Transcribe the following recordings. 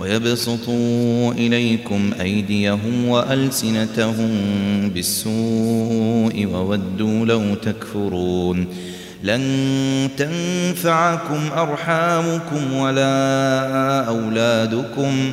ويبسطوا إليكم أيديهم وألسنتهم بالسوء وودوا لو تكفرون لن تنفعكم أرحامكم ولا أولادكم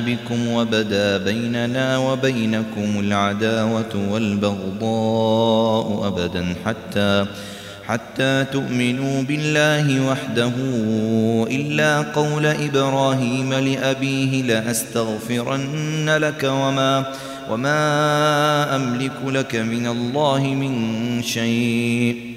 بكم وبدا بيننا وبينكم العداوة والبغضاء أبدا حتى حتى تؤمنوا بالله وحده إلا قول إبراهيم لأبيه لأستغفرن لك وما وما أملك لك من الله من شيء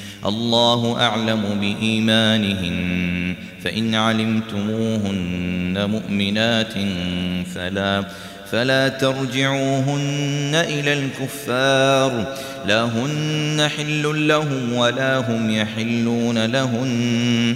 الله أعلم بإيمانهن فإن علمتموهن مؤمنات فلا فلا ترجعوهن إلى الكفار لا هن حل لهم ولا هم يحلون لهن.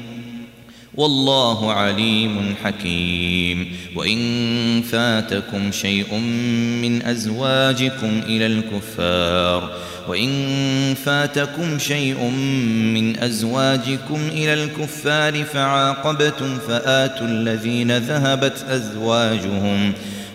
والله عليم حكيم. وإن فاتكم شيء من أزواجكم إلى الكفار. وإن فاتكم شيء من أزواجكم إلى الكفار فعاقبتم فآتوا الذين ذهبت أزواجهم.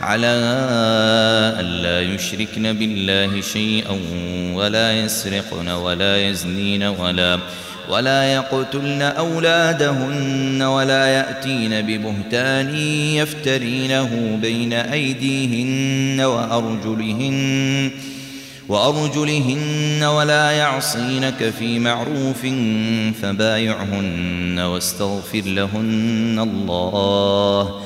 على ألا يشركن بالله شيئا ولا يسرقن ولا يزنين ولا ولا يقتلن أولادهن ولا يأتين ببهتان يفترينه بين أيديهن وأرجلهن وأرجلهن ولا يعصينك في معروف فبايعهن واستغفر لهن الله